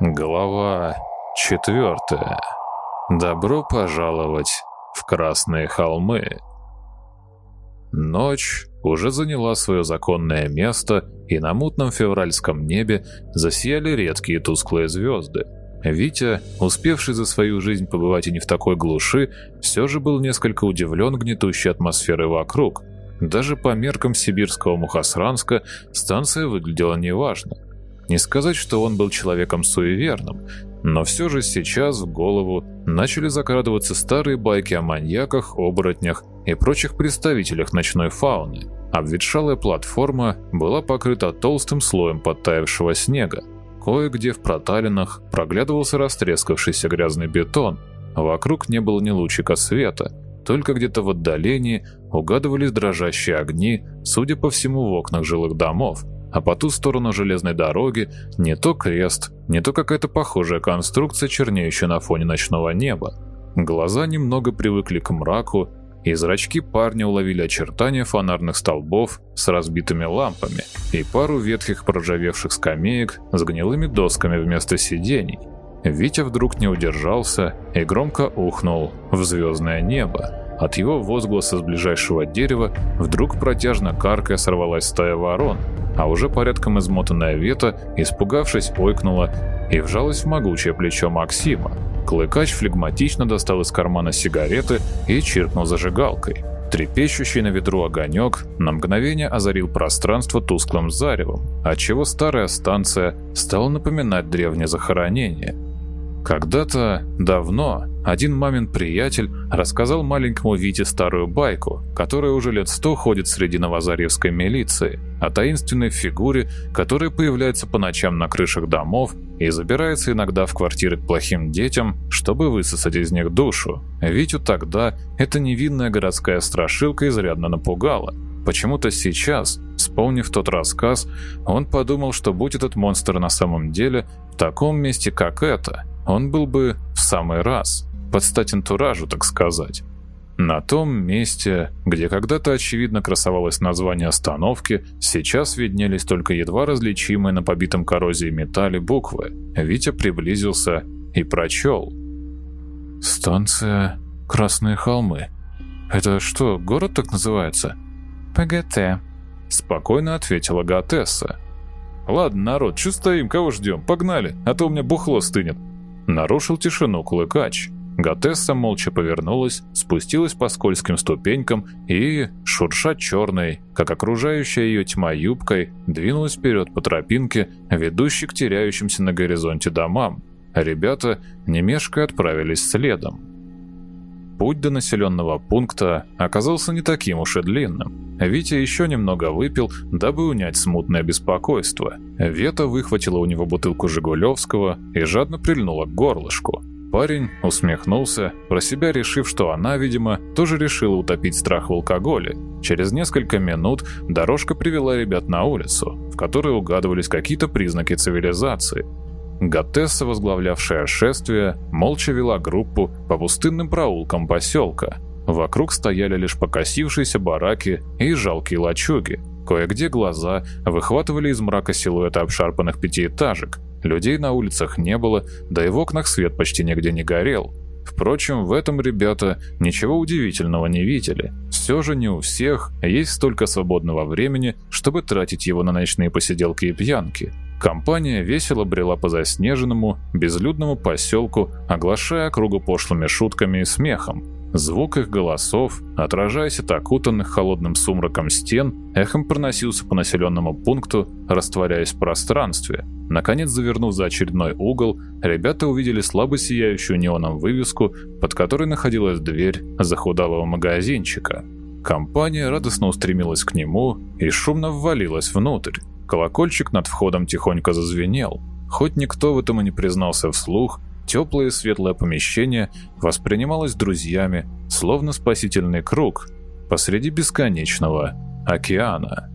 Глава четвертая. Добро пожаловать в Красные холмы. Ночь уже заняла свое законное место, и на мутном февральском небе засияли редкие тусклые звезды. Витя, успевший за свою жизнь побывать и не в такой глуши, все же был несколько удивлен гнетущей атмосферой вокруг. Даже по меркам сибирского Мухосранска станция выглядела неважно. Не сказать, что он был человеком суеверным, но все же сейчас в голову начали закрадываться старые байки о маньяках, оборотнях и прочих представителях ночной фауны. Обветшалая платформа была покрыта толстым слоем подтаявшего снега. Кое-где в проталинах проглядывался растрескавшийся грязный бетон. Вокруг не было ни лучика света, только где-то в отдалении угадывались дрожащие огни, судя по всему, в окнах жилых домов – а по ту сторону железной дороги не то крест, не то какая-то похожая конструкция, чернеющая на фоне ночного неба. Глаза немного привыкли к мраку, и зрачки парня уловили очертания фонарных столбов с разбитыми лампами и пару ветхих проржавевших скамеек с гнилыми досками вместо сидений. Витя вдруг не удержался и громко ухнул в звездное небо. От его возгласа с ближайшего дерева вдруг протяжно каркая сорвалась стая ворон, а уже порядком измотанная Вета, испугавшись, ойкнула и вжалась в могучее плечо Максима. Клыкач флегматично достал из кармана сигареты и чиркнул зажигалкой. Трепещущий на ветру огонек на мгновение озарил пространство тусклым заревом, отчего старая станция стала напоминать древнее захоронение – когда-то, давно, один мамин приятель рассказал маленькому Вите старую байку, которая уже лет сто ходит среди новозаревской милиции, о таинственной фигуре, которая появляется по ночам на крышах домов и забирается иногда в квартиры к плохим детям, чтобы высосать из них душу. Витю тогда эта невинная городская страшилка изрядно напугала. Почему-то сейчас, вспомнив тот рассказ, он подумал, что будь этот монстр на самом деле в таком месте, как это – он был бы в самый раз, под стать антуражу, так сказать. На том месте, где когда-то очевидно красовалось название остановки, сейчас виднелись только едва различимые на побитом коррозией металле буквы. Витя приблизился и прочел. «Станция Красные холмы. Это что, город так называется?» «ПГТ», — спокойно ответила Гатесса. «Ладно, народ, что стоим, кого ждем? Погнали, а то у меня бухло стынет». Нарушил тишину клыкач. Готесса молча повернулась, спустилась по скользким ступенькам и, шурша черной, как окружающая ее тьма юбкой, двинулась вперед по тропинке, ведущей к теряющимся на горизонте домам. Ребята, не отправились следом. Путь до населенного пункта оказался не таким уж и длинным. Витя еще немного выпил, дабы унять смутное беспокойство. Вета выхватила у него бутылку Жигулевского и жадно прильнула к горлышку. Парень усмехнулся, про себя решив, что она, видимо, тоже решила утопить страх в алкоголе. Через несколько минут дорожка привела ребят на улицу, в которой угадывались какие-то признаки цивилизации. Гатесса, возглавлявшая шествие, молча вела группу по пустынным проулкам поселка. Вокруг стояли лишь покосившиеся бараки и жалкие лачуги. Кое-где глаза выхватывали из мрака силуэты обшарпанных пятиэтажек. Людей на улицах не было, да и в окнах свет почти нигде не горел. Впрочем, в этом ребята ничего удивительного не видели. Все же не у всех есть столько свободного времени, чтобы тратить его на ночные посиделки и пьянки. Компания весело брела по заснеженному, безлюдному поселку, оглашая округу пошлыми шутками и смехом. Звук их голосов, отражаясь от окутанных холодным сумраком стен, эхом проносился по населенному пункту, растворяясь в пространстве. Наконец, завернув за очередной угол, ребята увидели слабо сияющую неоном вывеску, под которой находилась дверь захудалого магазинчика. Компания радостно устремилась к нему и шумно ввалилась внутрь. Колокольчик над входом тихонько зазвенел. Хоть никто в этом и не признался вслух, теплое светлое помещение воспринималось друзьями, словно спасительный круг посреди бесконечного океана.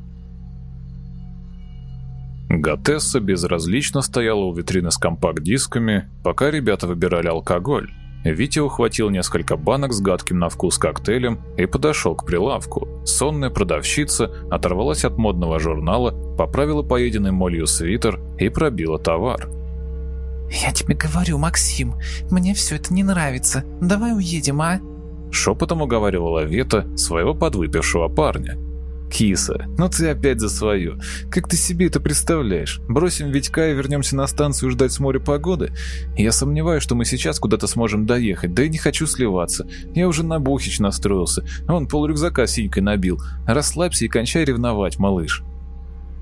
Готесса безразлично стояла у витрины с компакт-дисками, пока ребята выбирали алкоголь. Витя ухватил несколько банок с гадким на вкус коктейлем и подошел к прилавку. Сонная продавщица оторвалась от модного журнала, поправила поеденный молью свитер и пробила товар. «Я тебе говорю, Максим, мне все это не нравится. Давай уедем, а?» Шепотом уговаривала Вета своего подвыпившего парня. «Киса, ну ты опять за свое. Как ты себе это представляешь? Бросим Витька и вернемся на станцию ждать с моря погоды? Я сомневаюсь, что мы сейчас куда-то сможем доехать, да и не хочу сливаться. Я уже на Бухич настроился, он пол рюкзака синькой набил. Расслабься и кончай ревновать, малыш».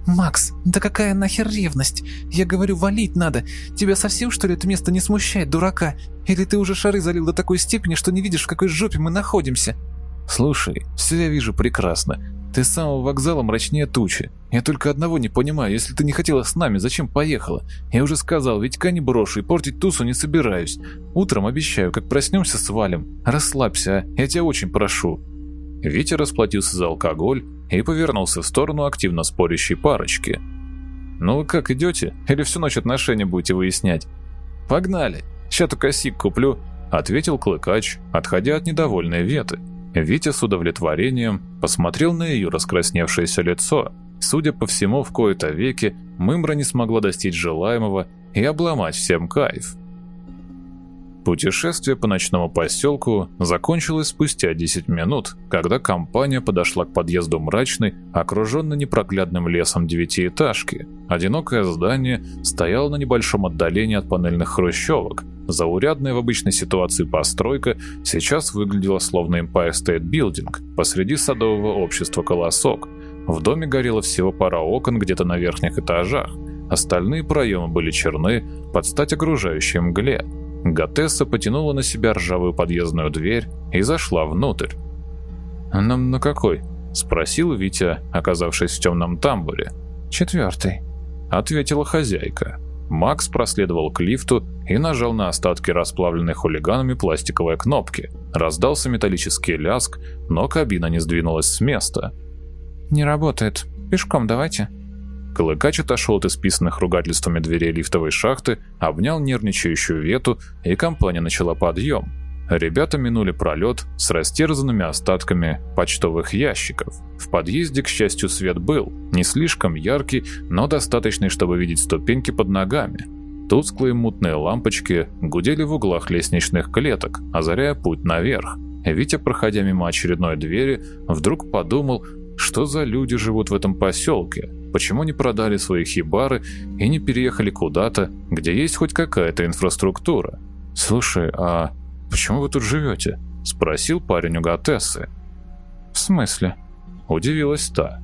«Макс, да какая нахер ревность? Я говорю, валить надо. Тебя совсем, что ли, это место не смущает, дурака? Или ты уже шары залил до такой степени, что не видишь, в какой жопе мы находимся?» «Слушай, все я вижу прекрасно. Ты с самого вокзала мрачнее тучи. Я только одного не понимаю, если ты не хотела с нами, зачем поехала? Я уже сказал, Витька не брошу и портить тусу не собираюсь. Утром обещаю, как проснемся, свалим. Расслабься, а? Я тебя очень прошу». Витя расплатился за алкоголь и повернулся в сторону активно спорящей парочки. «Ну вы как, идете? Или всю ночь отношения будете выяснять?» «Погнали! Сейчас только сик куплю», — ответил Клыкач, отходя от недовольной Веты. Витя с удовлетворением посмотрел на ее раскрасневшееся лицо. Судя по всему, в кои-то веки Мымра не смогла достичь желаемого и обломать всем кайф. Путешествие по ночному поселку закончилось спустя 10 минут, когда компания подошла к подъезду мрачной, окруженной непроглядным лесом девятиэтажки. Одинокое здание стояло на небольшом отдалении от панельных хрущевок. Заурядная в обычной ситуации постройка сейчас выглядела словно Empire State Building посреди садового общества «Колосок». В доме горело всего пара окон где-то на верхних этажах. Остальные проемы были черны под стать окружающей мгле. Готесса потянула на себя ржавую подъездную дверь и зашла внутрь. «Нам на какой?» – спросил Витя, оказавшись в темном тамбуре. «Четвертый», – ответила хозяйка. Макс проследовал к лифту и нажал на остатки расплавленной хулиганами пластиковой кнопки. Раздался металлический ляск, но кабина не сдвинулась с места. «Не работает. Пешком давайте», Клыкач отошел от исписанных ругательствами дверей лифтовой шахты, обнял нервничающую вету, и компания начала подъем. Ребята минули пролет с растерзанными остатками почтовых ящиков. В подъезде, к счастью, свет был. Не слишком яркий, но достаточный, чтобы видеть ступеньки под ногами. Тусклые мутные лампочки гудели в углах лестничных клеток, озаряя путь наверх. Витя, проходя мимо очередной двери, вдруг подумал, что за люди живут в этом поселке, Почему не продали свои хибары и не переехали куда-то, где есть хоть какая-то инфраструктура? «Слушай, а почему вы тут живете?» – спросил парень у Гатессы. «В смысле?» – удивилась та.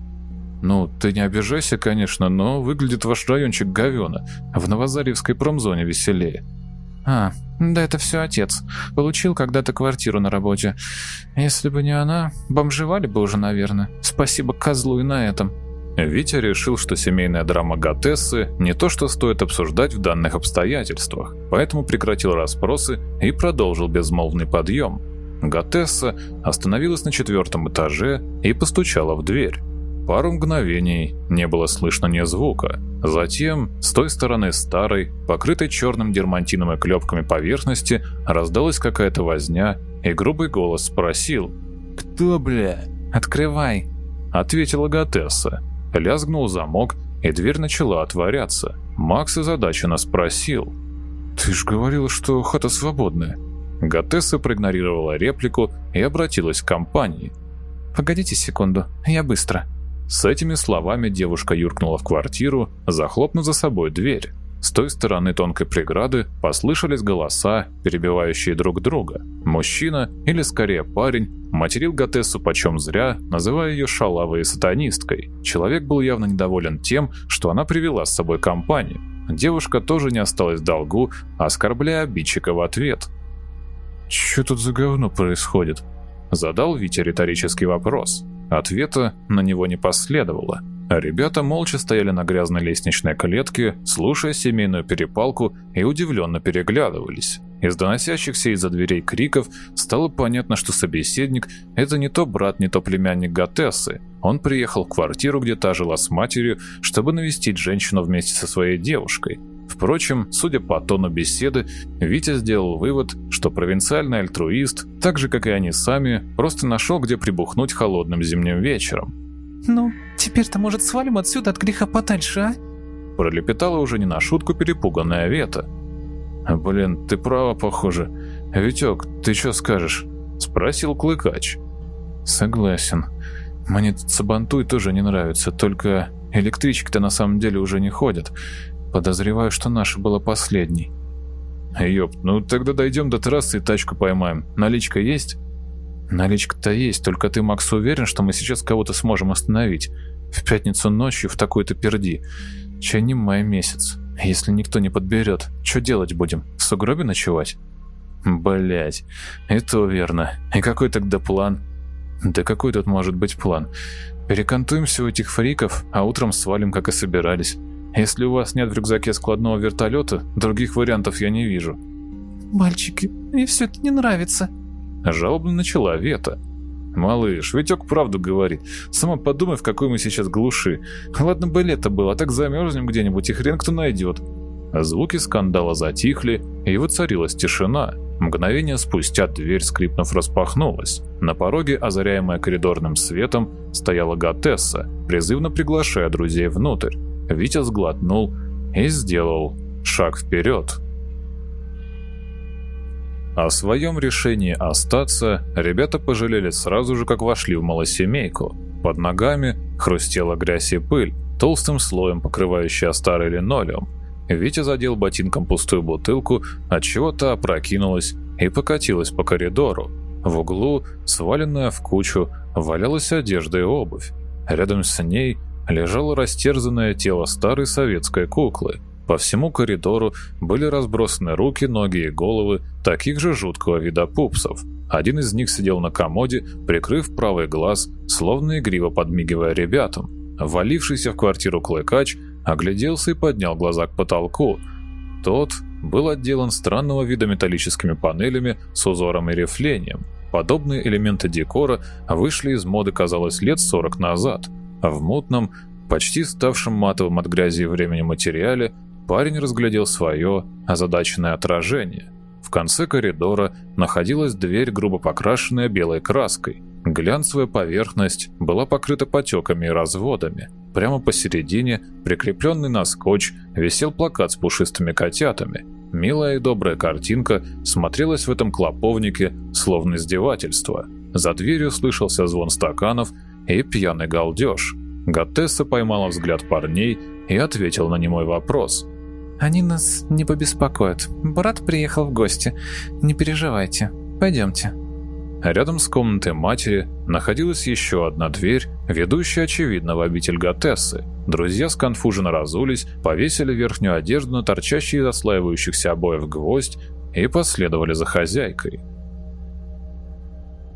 «Ну, ты не обижайся, конечно, но выглядит ваш райончик говёно. В Новозаревской промзоне веселее». «А, да это все отец. Получил когда-то квартиру на работе. Если бы не она, бомжевали бы уже, наверное. Спасибо козлу и на этом». Витя решил, что семейная драма Гатессы не то, что стоит обсуждать в данных обстоятельствах, поэтому прекратил расспросы и продолжил безмолвный подъем. Гатесса остановилась на четвертом этаже и постучала в дверь. Пару мгновений не было слышно ни звука. Затем, с той стороны старой, покрытой черным дермантином и клепками поверхности, раздалась какая-то возня, и грубый голос спросил «Кто, бля?» «Открывай!» — ответила Гатесса. Лязгнул замок, и дверь начала отворяться. Макс озадаченно спросил. «Ты ж говорила, что хата свободная». Гатесса проигнорировала реплику и обратилась к компании. «Погодите секунду, я быстро». С этими словами девушка юркнула в квартиру, захлопнув за собой дверь. С той стороны тонкой преграды послышались голоса, перебивающие друг друга. Мужчина, или скорее парень, материл Гатессу почем зря, называя ее шалавой и сатанисткой. Человек был явно недоволен тем, что она привела с собой компанию. Девушка тоже не осталась в долгу, оскорбляя обидчика в ответ. «Че тут за говно происходит?» Задал Витя риторический вопрос. Ответа на него не последовало. А ребята молча стояли на грязной лестничной клетке, слушая семейную перепалку и удивленно переглядывались. Из доносящихся из-за дверей криков стало понятно, что собеседник – это не то брат, не то племянник Гатессы. Он приехал в квартиру, где та жила с матерью, чтобы навестить женщину вместе со своей девушкой. Впрочем, судя по тону беседы, Витя сделал вывод, что провинциальный альтруист, так же как и они сами, просто нашел, где прибухнуть холодным зимним вечером. «Ну, теперь-то, может, свалим отсюда от греха подальше, а?» Пролепетала уже не на шутку перепуганная Вета. «Блин, ты права, похоже. Витек, ты что скажешь?» — спросил Клыкач. «Согласен. Мне тут Сабантуй тоже не нравится, только электрички-то на самом деле уже не ходят. Подозреваю, что наша была последней». «Ёп, ну тогда дойдем до трассы и тачку поймаем. Наличка есть?» «Наличка-то есть, только ты, Макс, уверен, что мы сейчас кого-то сможем остановить? В пятницу ночью в такой-то перди. Не май месяц. Если никто не подберет, что делать будем? В сугробе ночевать?» Блять, это верно. И какой тогда план? Да какой тут может быть план? Перекантуем всего этих фриков, а утром свалим, как и собирались. Если у вас нет в рюкзаке складного вертолета, других вариантов я не вижу. Мальчики, мне все это не нравится. Жалобно начала Вета. «Малыш, Витек правду говорит. Сама подумай, в какой мы сейчас глуши. Ладно бы лето было, а так замерзнем где-нибудь, и хрен кто найдет». Звуки скандала затихли, и воцарилась тишина. Мгновение спустя дверь, скрипнув, распахнулась. На пороге, озаряемая коридорным светом, стояла Гатесса, призывно приглашая друзей внутрь. Витя сглотнул и сделал шаг вперед. О своем решении остаться ребята пожалели сразу же, как вошли в малосемейку. Под ногами хрустела грязь и пыль, толстым слоем покрывающая старый линолеум. Витя задел ботинком пустую бутылку, от чего то опрокинулась и покатилась по коридору. В углу, сваленная в кучу, валялась одежда и обувь. Рядом с ней лежало растерзанное тело старой советской куклы. По всему коридору были разбросаны руки, ноги и головы таких же жуткого вида пупсов. Один из них сидел на комоде, прикрыв правый глаз, словно игриво подмигивая ребятам. Валившийся в квартиру клыкач огляделся и поднял глаза к потолку. Тот был отделан странного вида металлическими панелями с узором и рифлением. Подобные элементы декора вышли из моды, казалось, лет 40 назад. В мутном, почти ставшем матовым от грязи и времени материале, парень разглядел свое озадаченное отражение. В конце коридора находилась дверь, грубо покрашенная белой краской. Глянцевая поверхность была покрыта потеками и разводами. Прямо посередине, прикрепленный на скотч, висел плакат с пушистыми котятами. Милая и добрая картинка смотрелась в этом клоповнике, словно издевательство. За дверью слышался звон стаканов и пьяный галдеж. Гатесса поймала взгляд парней и ответил на немой вопрос. «Они нас не побеспокоят. Брат приехал в гости. Не переживайте. Пойдемте». Рядом с комнатой матери находилась еще одна дверь, ведущая, очевидно, в обитель Готессы. Друзья сконфуженно разулись, повесили верхнюю одежду на торчащий из ослаивающихся обоев гвоздь и последовали за хозяйкой.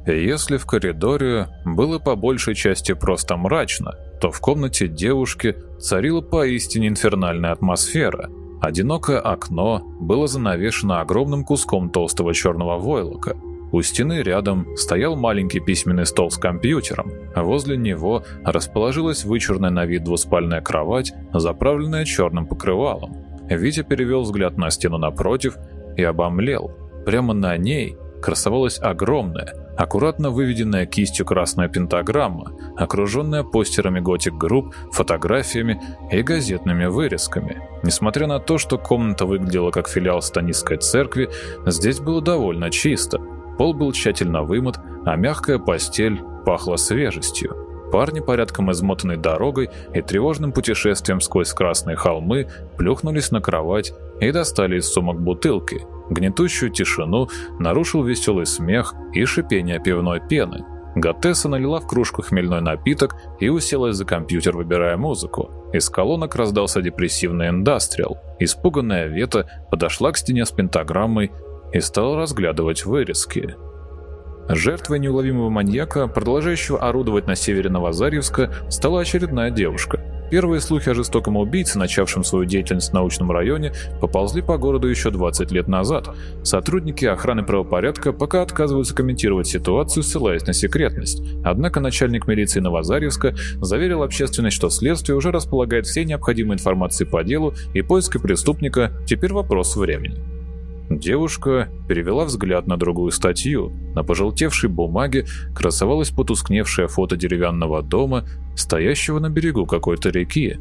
Если в коридоре было по большей части просто мрачно, то в комнате девушки царила поистине инфернальная атмосфера. Одинокое окно было занавешено огромным куском толстого черного войлока – у стены рядом стоял маленький письменный стол с компьютером, а возле него расположилась вычурная на вид двуспальная кровать, заправленная черным покрывалом. Витя перевел взгляд на стену напротив и обомлел. Прямо на ней красовалась огромная, аккуратно выведенная кистью красная пентаграмма, окруженная постерами готик-групп, фотографиями и газетными вырезками. Несмотря на то, что комната выглядела как филиал станистской церкви, здесь было довольно чисто. Пол был тщательно вымыт, а мягкая постель пахла свежестью. Парни, порядком измотанной дорогой и тревожным путешествием сквозь красные холмы, плюхнулись на кровать и достали из сумок бутылки. Гнетущую тишину нарушил веселый смех и шипение пивной пены. Готесса налила в кружку хмельной напиток и уселась за компьютер, выбирая музыку. Из колонок раздался депрессивный индастриал. Испуганная Вета подошла к стене с пентаграммой и стал разглядывать вырезки. Жертвой неуловимого маньяка, продолжающего орудовать на севере Новозарьевска, стала очередная девушка. Первые слухи о жестоком убийце, начавшем свою деятельность в научном районе, поползли по городу еще 20 лет назад. Сотрудники охраны правопорядка пока отказываются комментировать ситуацию, ссылаясь на секретность. Однако начальник милиции Новозарьевска заверил общественность, что следствие уже располагает всей необходимой информацией по делу и поиска преступника теперь вопрос времени. Девушка перевела взгляд на другую статью. На пожелтевшей бумаге красовалось потускневшее фото деревянного дома, стоящего на берегу какой-то реки.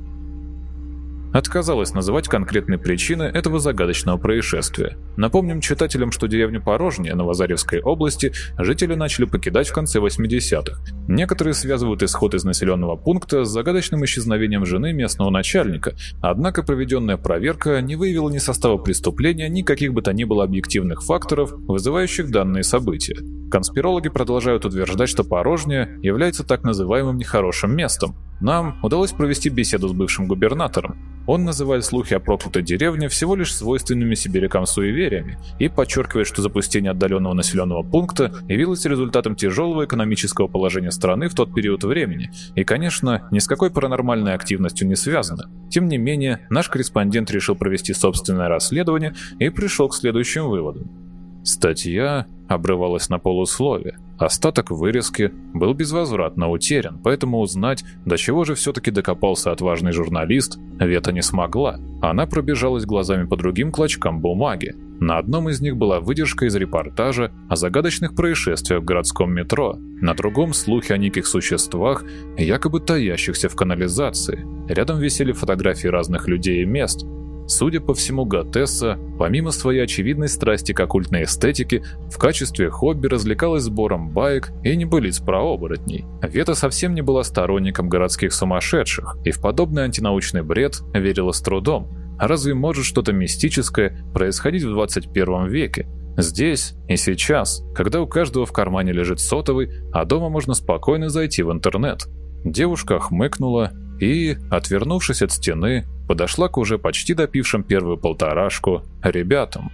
Отказалась называть конкретные причины этого загадочного происшествия. Напомним читателям, что деревню Порожняя Новозаревской области жители начали покидать в конце 80-х. Некоторые связывают исход из населенного пункта с загадочным исчезновением жены местного начальника, однако проведенная проверка не выявила ни состава преступления, ни каких бы то ни было объективных факторов, вызывающих данные события. Конспирологи продолжают утверждать, что Порожняя является так называемым нехорошим местом. Нам удалось провести беседу с бывшим губернатором. Он называет слухи о проклятой деревне всего лишь свойственными сибирякам суевериями и подчеркивает, что запустение отдаленного населенного пункта явилось результатом тяжелого экономического положения страны в тот период времени и, конечно, ни с какой паранормальной активностью не связано. Тем не менее, наш корреспондент решил провести собственное расследование и пришел к следующим выводам. Статья обрывалась на полуслове. Остаток вырезки был безвозвратно утерян, поэтому узнать, до чего же все-таки докопался отважный журналист, Вета не смогла. Она пробежалась глазами по другим клочкам бумаги. На одном из них была выдержка из репортажа о загадочных происшествиях в городском метро, на другом — слухи о неких существах, якобы таящихся в канализации. Рядом висели фотографии разных людей и мест — Судя по всему, Гатесса, помимо своей очевидной страсти к оккультной эстетике, в качестве хобби развлекалась сбором баек и небылиц про оборотней. Вета совсем не была сторонником городских сумасшедших, и в подобный антинаучный бред верила с трудом. Разве может что-то мистическое происходить в 21 веке? Здесь и сейчас, когда у каждого в кармане лежит сотовый, а дома можно спокойно зайти в интернет. Девушка хмыкнула и, отвернувшись от стены, подошла к уже почти допившим первую полторашку ребятам.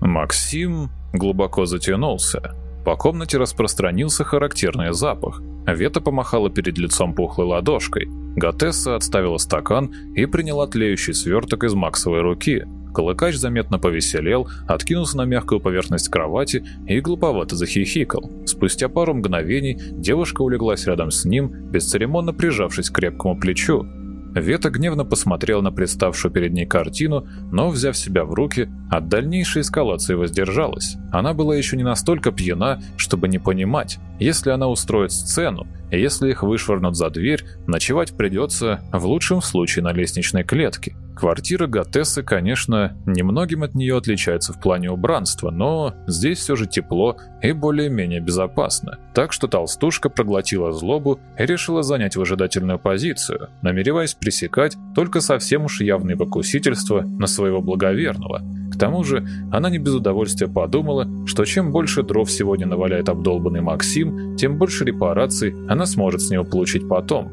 Максим глубоко затянулся. По комнате распространился характерный запах. Вета помахала перед лицом пухлой ладошкой. Гатесса отставила стакан и приняла тлеющий сверток из Максовой руки. Колыкач заметно повеселел, откинулся на мягкую поверхность кровати и глуповато захихикал. Спустя пару мгновений девушка улеглась рядом с ним, бесцеремонно прижавшись к крепкому плечу. Вета гневно посмотрел на представшую перед ней картину, но, взяв себя в руки, от дальнейшей эскалации воздержалась. Она была еще не настолько пьяна, чтобы не понимать, если она устроит сцену, если их вышвырнут за дверь, ночевать придется, в лучшем случае, на лестничной клетке. Квартира Гатессы, конечно, немногим от нее отличается в плане убранства, но здесь все же тепло и более-менее безопасно. Так что толстушка проглотила злобу и решила занять выжидательную позицию, намереваясь пресекать только совсем уж явные покусительства на своего благоверного. К тому же, она не без удовольствия подумала, что чем больше дров сегодня наваляет обдолбанный Максим, тем больше репараций она сможет с него получить потом.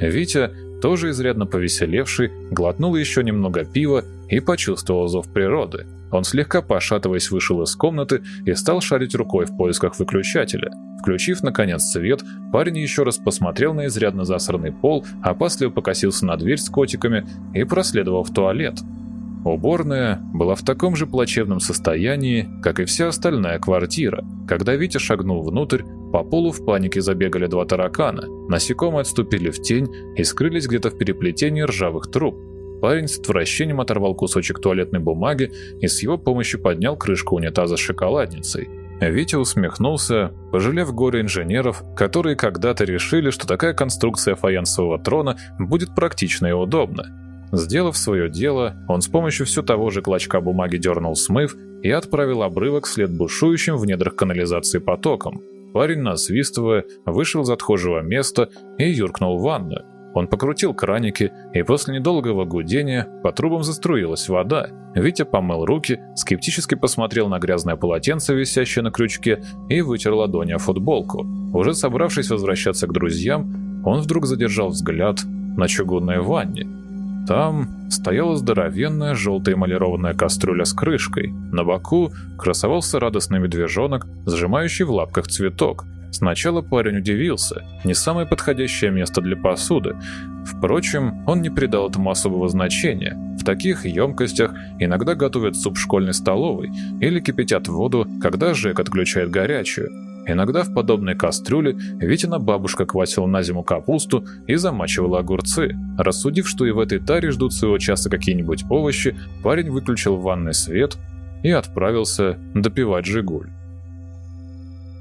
Витя тоже изрядно повеселевший, глотнул еще немного пива и почувствовал зов природы. Он слегка пошатываясь вышел из комнаты и стал шарить рукой в поисках выключателя. Включив, наконец, свет, парень еще раз посмотрел на изрядно засранный пол, опасливо покосился на дверь с котиками и проследовал в туалет. Уборная была в таком же плачевном состоянии, как и вся остальная квартира. Когда Витя шагнул внутрь, по полу в панике забегали два таракана, насекомые отступили в тень и скрылись где-то в переплетении ржавых труб. Парень с отвращением оторвал кусочек туалетной бумаги и с его помощью поднял крышку унитаза с шоколадницей. Витя усмехнулся, пожалев горе инженеров, которые когда-то решили, что такая конструкция фаянсового трона будет практична и удобна. Сделав свое дело, он с помощью все того же клочка бумаги дернул смыв и отправил обрывок вслед бушующим в недрах канализации потоком. Парень, насвистывая, вышел из отхожего места и юркнул в ванну. Он покрутил краники, и после недолгого гудения по трубам заструилась вода. Витя помыл руки, скептически посмотрел на грязное полотенце, висящее на крючке, и вытер ладони о футболку. Уже собравшись возвращаться к друзьям, он вдруг задержал взгляд на чугунной ванне. Там стояла здоровенная желтая эмалированная кастрюля с крышкой. На боку красовался радостный медвежонок, сжимающий в лапках цветок. Сначала парень удивился, не самое подходящее место для посуды. Впрочем, он не придал этому особого значения. В таких емкостях иногда готовят суп в школьной столовой или кипятят воду, когда Жек отключает горячую. Иногда в подобной кастрюле Витина бабушка квасила на зиму капусту и замачивала огурцы. Рассудив, что и в этой таре ждут своего часа какие-нибудь овощи, парень выключил ванный свет и отправился допивать «Жигуль».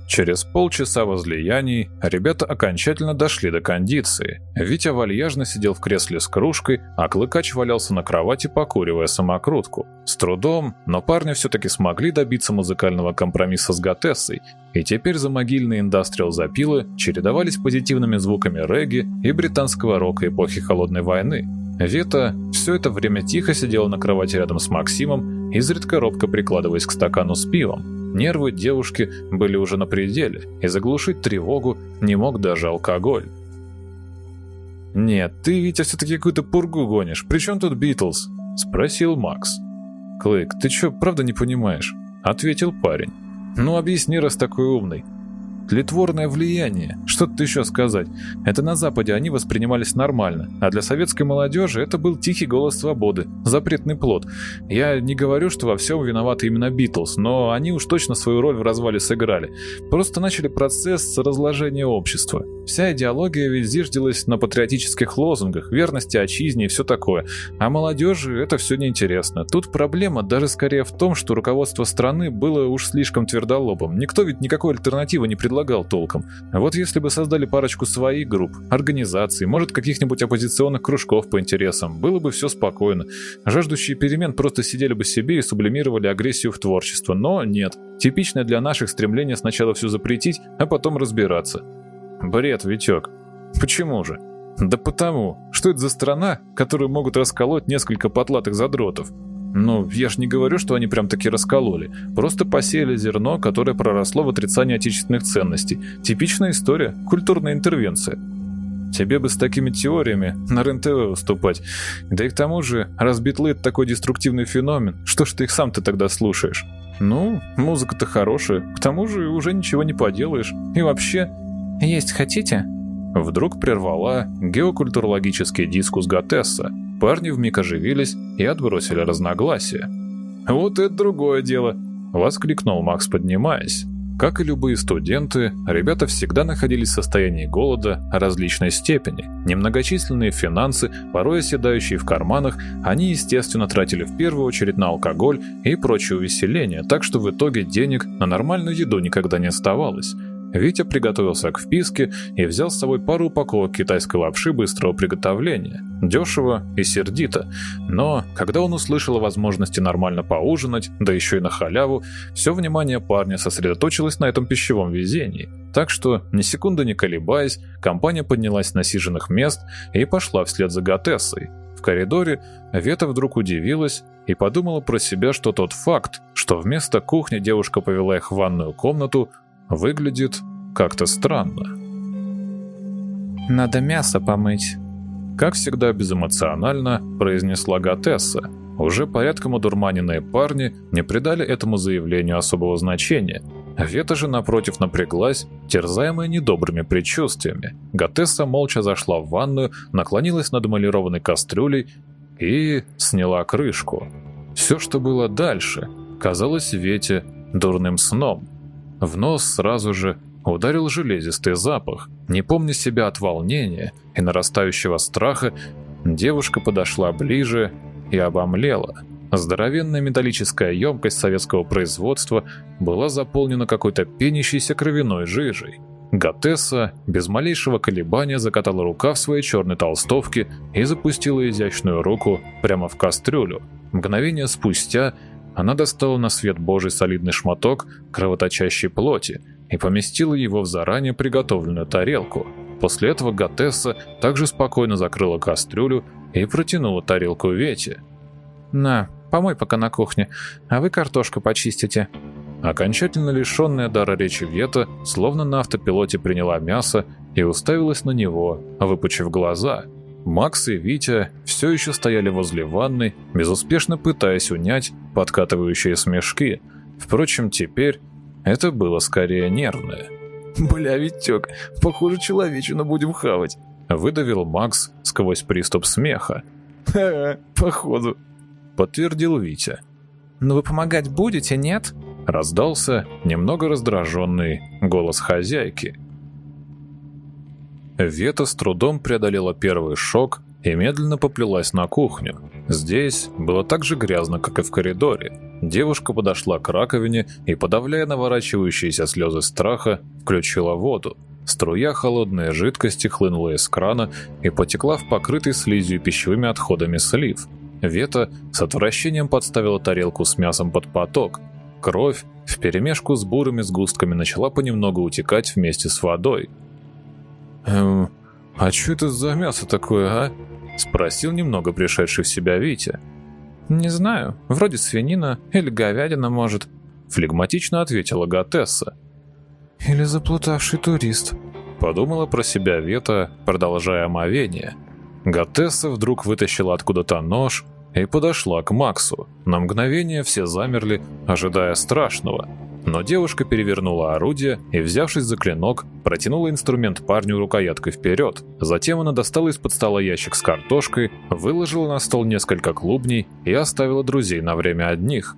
Через полчаса возлияний ребята окончательно дошли до кондиции. Витя вальяжно сидел в кресле с кружкой, а Клыкач валялся на кровати, покуривая самокрутку. С трудом, но парни все-таки смогли добиться музыкального компромисса с Готессой, и теперь за могильные индастриал запилы чередовались позитивными звуками регги и британского рока эпохи Холодной войны. Вита все это время тихо сидела на кровати рядом с Максимом, изредка робко прикладываясь к стакану с пивом. Нервы девушки были уже на пределе, и заглушить тревогу не мог даже алкоголь. «Нет, ты, Витя, все-таки какую-то пургу гонишь. При чем тут Битлз?» — спросил Макс. «Клык, ты что, правда не понимаешь?» — ответил парень. «Ну, объясни, раз такой умный. Тлетворное влияние. Что тут еще сказать? Это на Западе они воспринимались нормально, а для советской молодежи это был тихий голос свободы, запретный плод. Я не говорю, что во всем виноваты именно Битлз, но они уж точно свою роль в развале сыграли. Просто начали процесс разложения общества. Вся идеология ведь зиждилась на патриотических лозунгах, верности отчизне и все такое. А молодежи это все неинтересно. Тут проблема даже скорее в том, что руководство страны было уж слишком твердолобым. Никто ведь никакой альтернативы не предлагал предлагал толком. А вот если бы создали парочку своих групп, организаций, может каких-нибудь оппозиционных кружков по интересам, было бы все спокойно. Жаждущие перемен просто сидели бы себе и сублимировали агрессию в творчество. Но нет. Типичное для наших стремление сначала все запретить, а потом разбираться. Бред, Витек. Почему же? Да потому, что это за страна, которую могут расколоть несколько потлатых задротов. Ну, я ж не говорю, что они прям таки раскололи. Просто посеяли зерно, которое проросло в отрицании отечественных ценностей. Типичная история, культурная интервенция. Тебе бы с такими теориями на РЕН-ТВ выступать. Да и к тому же, раз битлы — это такой деструктивный феномен, что ж ты их сам-то тогда слушаешь? Ну, музыка-то хорошая, к тому же уже ничего не поделаешь. И вообще... «Есть хотите?» Вдруг прервала геокультурологический дискус Готесса, Парни вмиг оживились и отбросили разногласия. «Вот это другое дело!» — воскликнул Макс, поднимаясь. Как и любые студенты, ребята всегда находились в состоянии голода различной степени. Немногочисленные финансы, порой оседающие в карманах, они, естественно, тратили в первую очередь на алкоголь и прочие увеселения, так что в итоге денег на нормальную еду никогда не оставалось. Витя приготовился к вписке и взял с собой пару упаковок китайской лапши быстрого приготовления. Дешево и сердито. Но, когда он услышал о возможности нормально поужинать, да еще и на халяву, все внимание парня сосредоточилось на этом пищевом везении. Так что, ни секунды не колебаясь, компания поднялась с насиженных мест и пошла вслед за Готессой. В коридоре Вета вдруг удивилась и подумала про себя, что тот факт, что вместо кухни девушка повела их в ванную комнату, выглядит как-то странно. «Надо мясо помыть», — как всегда безэмоционально произнесла Готесса. Уже порядком одурманенные парни не придали этому заявлению особого значения. Вета же, напротив, напряглась, терзаемая недобрыми предчувствиями. Готесса молча зашла в ванную, наклонилась над эмалированной кастрюлей и сняла крышку. Все, что было дальше, казалось Вете дурным сном. В нос сразу же ударил железистый запах. Не помня себя от волнения и нарастающего страха, девушка подошла ближе и обомлела. Здоровенная металлическая емкость советского производства была заполнена какой-то пенящейся кровяной жижей. Готесса без малейшего колебания закатала рука в своей черной толстовке и запустила изящную руку прямо в кастрюлю. Мгновение спустя она достала на свет Божий солидный шматок кровоточащей плоти и поместила его в заранее приготовленную тарелку. После этого Готесса также спокойно закрыла кастрюлю и протянула тарелку Вете. «На, помой пока на кухне, а вы картошку почистите». Окончательно лишенная дара речи Вета, словно на автопилоте приняла мясо и уставилась на него, выпучив глаза – Макс и Витя все еще стояли возле ванны, безуспешно пытаясь унять подкатывающие смешки. Впрочем, теперь это было скорее нервное. «Бля, Витек, похоже, человечину будем хавать», — выдавил Макс сквозь приступ смеха. «Ха, походу», — подтвердил Витя. «Но вы помогать будете, нет?» — раздался немного раздраженный голос хозяйки. Вета с трудом преодолела первый шок и медленно поплелась на кухню. Здесь было так же грязно, как и в коридоре. Девушка подошла к раковине и, подавляя наворачивающиеся слезы страха, включила воду. Струя холодной жидкости хлынула из крана и потекла в покрытый слизью и пищевыми отходами слив. Вета с отвращением подставила тарелку с мясом под поток. Кровь вперемешку с бурыми сгустками начала понемногу утекать вместе с водой. «Эм, а что это за мясо такое, а?» — спросил немного пришедший в себя Витя. «Не знаю, вроде свинина или говядина, может», — флегматично ответила Гатесса. «Или заплутавший турист», — подумала про себя Вета, продолжая омовение. Гатесса вдруг вытащила откуда-то нож и подошла к Максу. На мгновение все замерли, ожидая страшного. Но девушка перевернула орудие и, взявшись за клинок, протянула инструмент парню рукояткой вперед. Затем она достала из-под стола ящик с картошкой, выложила на стол несколько клубней и оставила друзей на время одних.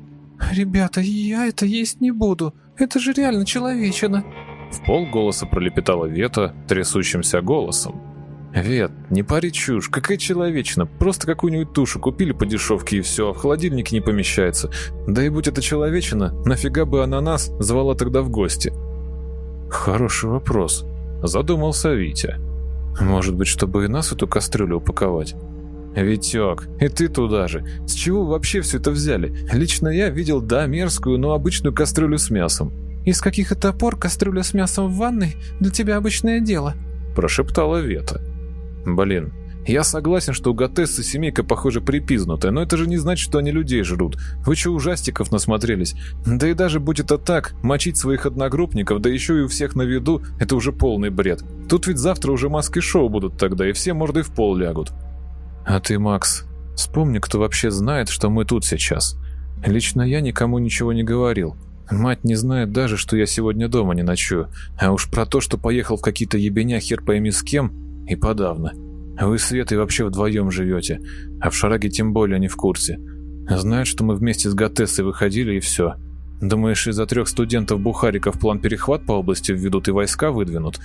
«Ребята, я это есть не буду. Это же реально человечина!» В полголоса пролепетала Вета трясущимся голосом. «Вет, не пари чушь, какая человечина, просто какую-нибудь тушу купили по дешевке и все, а в холодильнике не помещается. Да и будь это человечина, нафига бы она нас звала тогда в гости?» «Хороший вопрос», — задумался Витя. «Может быть, чтобы и нас эту кастрюлю упаковать?» «Витек, и ты туда же. С чего вообще все это взяли? Лично я видел, да, мерзкую, но обычную кастрюлю с мясом». «Из каких это пор кастрюля с мясом в ванной для тебя обычное дело?» – прошептала Вета. Блин, я согласен, что у Гатессы семейка, похоже, припизнутая, но это же не значит, что они людей жрут. Вы что, ужастиков насмотрелись? Да и даже будь это так, мочить своих одногруппников, да еще и у всех на виду, это уже полный бред. Тут ведь завтра уже маски-шоу будут тогда, и все морды в пол лягут. А ты, Макс, вспомни, кто вообще знает, что мы тут сейчас. Лично я никому ничего не говорил. Мать не знает даже, что я сегодня дома не ночую. А уж про то, что поехал в какие-то ебеня хер пойми с кем, и подавно. Вы с Светой вообще вдвоем живете, а в Шараге тем более не в курсе. Знают, что мы вместе с Гатессой выходили и все. Думаешь, из-за трех студентов-бухариков план перехват по области введут и войска выдвинут?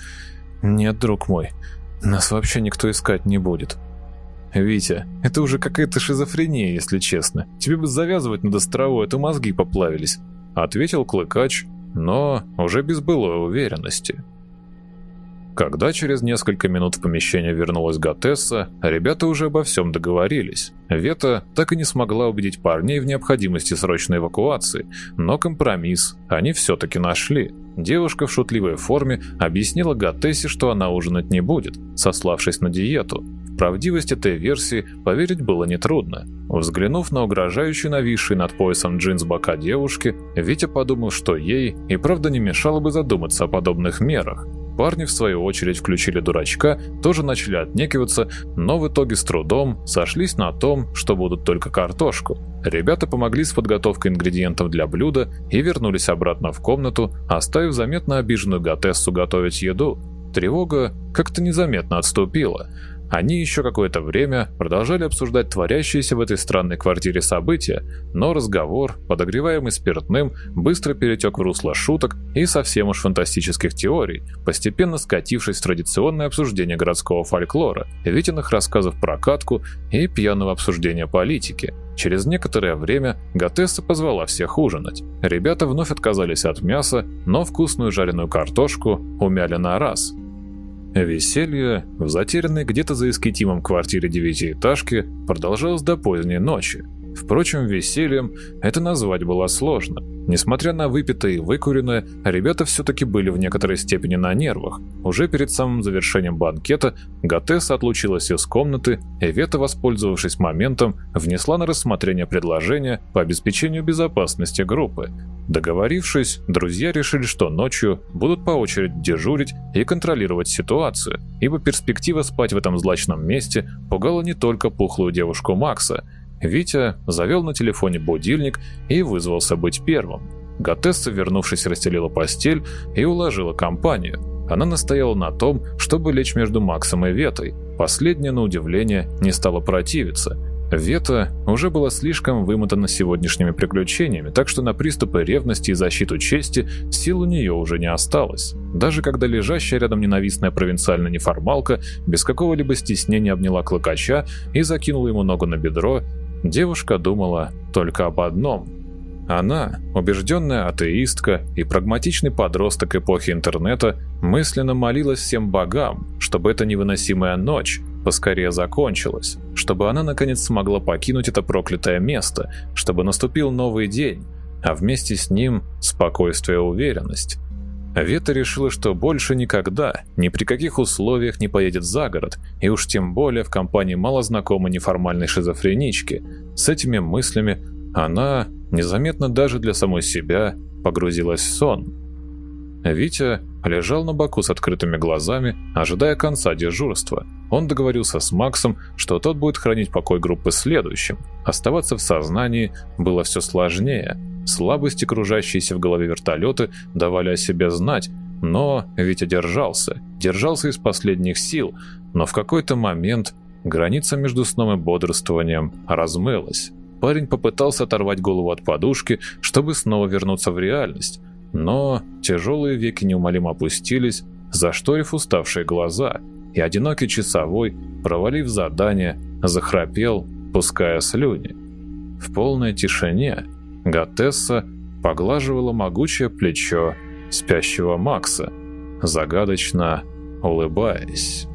Нет, друг мой, нас вообще никто искать не будет. Витя, это уже какая-то шизофрения, если честно. Тебе бы завязывать над островой, а то мозги поплавились. Ответил Клыкач, но уже без былой уверенности. Когда через несколько минут в помещение вернулась Гатесса, ребята уже обо всем договорились. Вета так и не смогла убедить парней в необходимости срочной эвакуации, но компромисс они все-таки нашли. Девушка в шутливой форме объяснила Гатессе, что она ужинать не будет, сославшись на диету. В правдивость этой версии поверить было нетрудно. Взглянув на угрожающий нависший над поясом джинс бока девушки, Витя подумал, что ей и правда не мешало бы задуматься о подобных мерах. Парни, в свою очередь, включили дурачка, тоже начали отнекиваться, но в итоге с трудом сошлись на том, что будут только картошку. Ребята помогли с подготовкой ингредиентов для блюда и вернулись обратно в комнату, оставив заметно обиженную Гатессу готовить еду. Тревога как-то незаметно отступила – они еще какое-то время продолжали обсуждать творящиеся в этой странной квартире события, но разговор, подогреваемый спиртным, быстро перетек в русло шуток и совсем уж фантастических теорий, постепенно скатившись в традиционное обсуждение городского фольклора, Витиных рассказов про катку и пьяного обсуждения политики. Через некоторое время Гатесса позвала всех ужинать. Ребята вновь отказались от мяса, но вкусную жареную картошку умяли на раз – Веселье в затерянной где-то за эскетимом квартире девятиэтажки продолжалось до поздней ночи. Впрочем, весельем это назвать было сложно. Несмотря на выпитое и выкуренное, ребята все-таки были в некоторой степени на нервах. Уже перед самым завершением банкета Гатесса отлучилась из комнаты, и Вета, воспользовавшись моментом, внесла на рассмотрение предложение по обеспечению безопасности группы. Договорившись, друзья решили, что ночью будут по очереди дежурить и контролировать ситуацию, ибо перспектива спать в этом злачном месте пугала не только пухлую девушку Макса – Витя завел на телефоне будильник и вызвался быть первым. Гатесса, вернувшись, расстелила постель и уложила компанию. Она настояла на том, чтобы лечь между Максом и Ветой. Последняя, на удивление, не стала противиться. Вета уже была слишком вымотана сегодняшними приключениями, так что на приступы ревности и защиту чести сил у нее уже не осталось. Даже когда лежащая рядом ненавистная провинциальная неформалка без какого-либо стеснения обняла клыкача и закинула ему ногу на бедро, девушка думала только об одном. Она, убежденная атеистка и прагматичный подросток эпохи интернета, мысленно молилась всем богам, чтобы эта невыносимая ночь поскорее закончилась, чтобы она наконец смогла покинуть это проклятое место, чтобы наступил новый день, а вместе с ним спокойствие и уверенность. Вета решила, что больше никогда, ни при каких условиях не поедет за город, и уж тем более в компании малознакомой неформальной шизофренички. С этими мыслями она, незаметно даже для самой себя, погрузилась в сон. Витя лежал на боку с открытыми глазами, ожидая конца дежурства – он договорился с Максом, что тот будет хранить покой группы следующим. Оставаться в сознании было все сложнее. Слабости, кружащиеся в голове вертолеты, давали о себе знать, но Витя держался. Держался из последних сил, но в какой-то момент граница между сном и бодрствованием размылась. Парень попытался оторвать голову от подушки, чтобы снова вернуться в реальность, но тяжелые веки неумолимо опустились, зашторив уставшие глаза – и одинокий часовой, провалив задание, захрапел, пуская слюни. В полной тишине Гатесса поглаживала могучее плечо спящего Макса, загадочно улыбаясь.